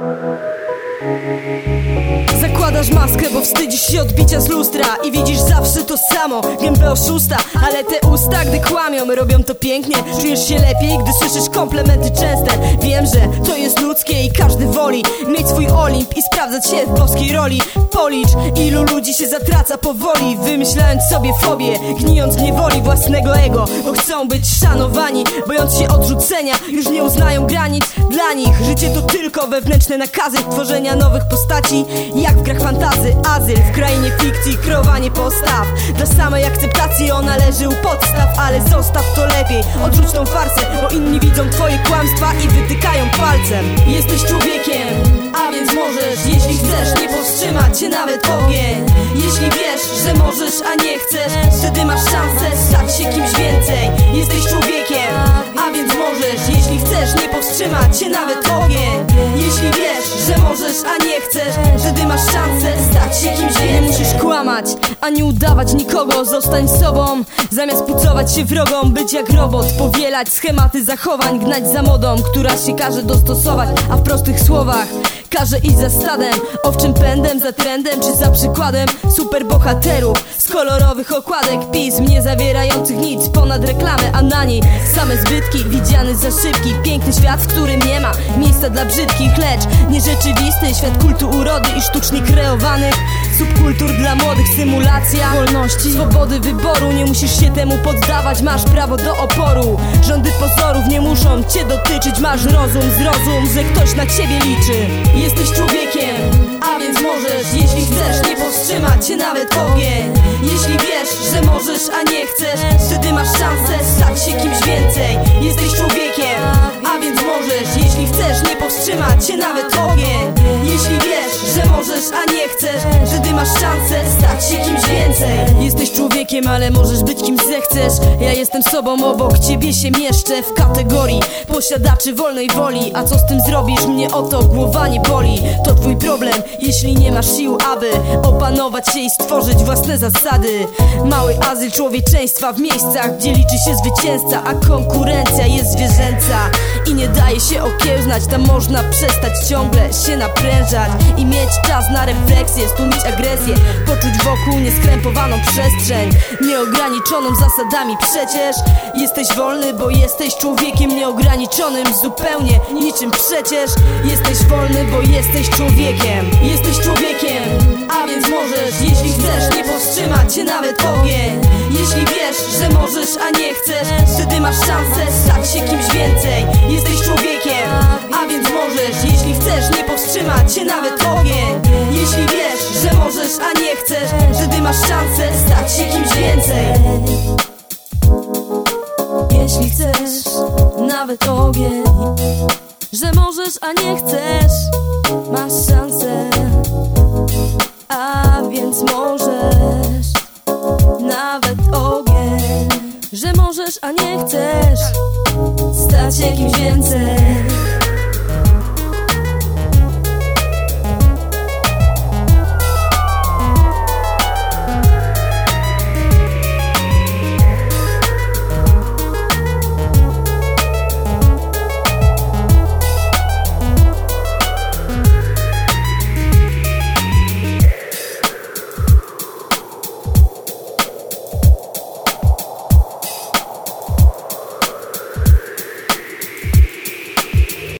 Uh-huh. Zakładasz maskę, bo wstydzisz się odbicia z lustra I widzisz zawsze to samo, gębę oszusta Ale te usta, gdy kłamią, robią to pięknie. Czujesz się lepiej, gdy słyszysz komplementy częste. Wiem, że to jest ludzkie i każdy woli Mieć swój Olimp i sprawdzać się w boskiej roli. Policz, ilu ludzi się zatraca powoli Wymyślając sobie fobię, gnijąc w niewoli własnego ego Bo chcą być szanowani, bojąc się odrzucenia Już nie uznają granic dla nich. Życie to tylko wewnętrzne nakazy tworzenia nowych postaci Jak w grach fantazy, azyl w krainie fikcji Kreowanie postaw. Dla samej akceptacji ona leży u podstaw Ale zostaw to lepiej, odrzuć tą farsę Bo inni widzą twoje kłamstwa i wytykają palcem. Jesteś człowiekiem, a więc możesz Jeśli chcesz, nie powstrzymać cię nawet ogień. Jeśli wiesz, że możesz, a nie chcesz Wtedy masz szansę stać się kimś więcej. Jesteś człowiekiem, a więc możesz Jeśli chcesz, nie powstrzymać cię nawet ogień. Jeśli wiesz, że możesz, a nie chcesz. Wtedy masz szansę stać się kimś Nie musisz kłamać, ani udawać nikogo. Zostań sobą, zamiast pucować się wrogom Być jak robot, powielać schematy zachowań Gnać za modą, która się każe dostosować A w prostych słowach Każe iść za stadem, owczym pędem, za trendem czy za przykładem Super bohaterów z kolorowych okładek Pism nie zawierających nic ponad reklamę A na niej same zbytki, widziany za szybki Piękny świat, w którym nie ma miejsca dla brzydkich Lecz nierzeczywisty świat kultu urody i sztucznie kreowanych Subkultur dla młodych, symulacja wolności. Swobody wyboru, nie musisz się temu poddawać Masz prawo do oporu. Pozorów muszą cię dotyczyć. Masz rozum, zrozum, że ktoś na ciebie liczy. Jesteś człowiekiem, a więc możesz. Jeśli chcesz, nie powstrzymać cię nawet ogień. Jeśli wiesz, że możesz, a nie chcesz Wtedy masz szansę stać się kimś więcej. Jesteś człowiekiem, a więc możesz. Jeśli chcesz, nie powstrzymać cię nawet ogień. Jeśli wiesz, że możesz, a nie chcesz Wtedy masz szansę stać się kimś więcej Jesteś człowiekiem, ale możesz być kim zechcesz. Ja jestem sobą, obok ciebie się mieszczę W kategorii posiadaczy wolnej woli. A co z tym zrobisz? Mnie o to głowa nie boli. To twój problem, jeśli nie masz sił, aby Opanować się i stworzyć własne zasady. Mały azyl człowieczeństwa w miejscach Gdzie liczy się zwycięzca, a konkurencja jest zwierzęca I nie daje się okiełznać, tam można przestać ciągle się naprężać I mieć czas na refleksję, stłumić agresję Poczuć wokół nieskrępowaną przestrzeń Nieograniczoną zasadami. Przecież Jesteś wolny, bo jesteś człowiekiem nieograniczonym Zupełnie niczym. Przecież Jesteś wolny, bo jesteś człowiekiem. Jesteś człowiekiem, a więc możesz Jeśli chcesz, nie powstrzymać cię nawet ogień wiesz, że możesz, a nie chcesz. Wtedy masz szansę stać się kimś więcej? Jesteś człowiekiem, a więc możesz. Jeśli chcesz, nie powstrzymać cię nawet ogień Jeśli wiesz, że możesz, a nie chcesz Wtedy masz szansę stać się kimś więcej? Jeśli chcesz, nawet ogień Że możesz, a nie chcesz Masz szansę możesz, a nie chcesz. Stać się kimś więcej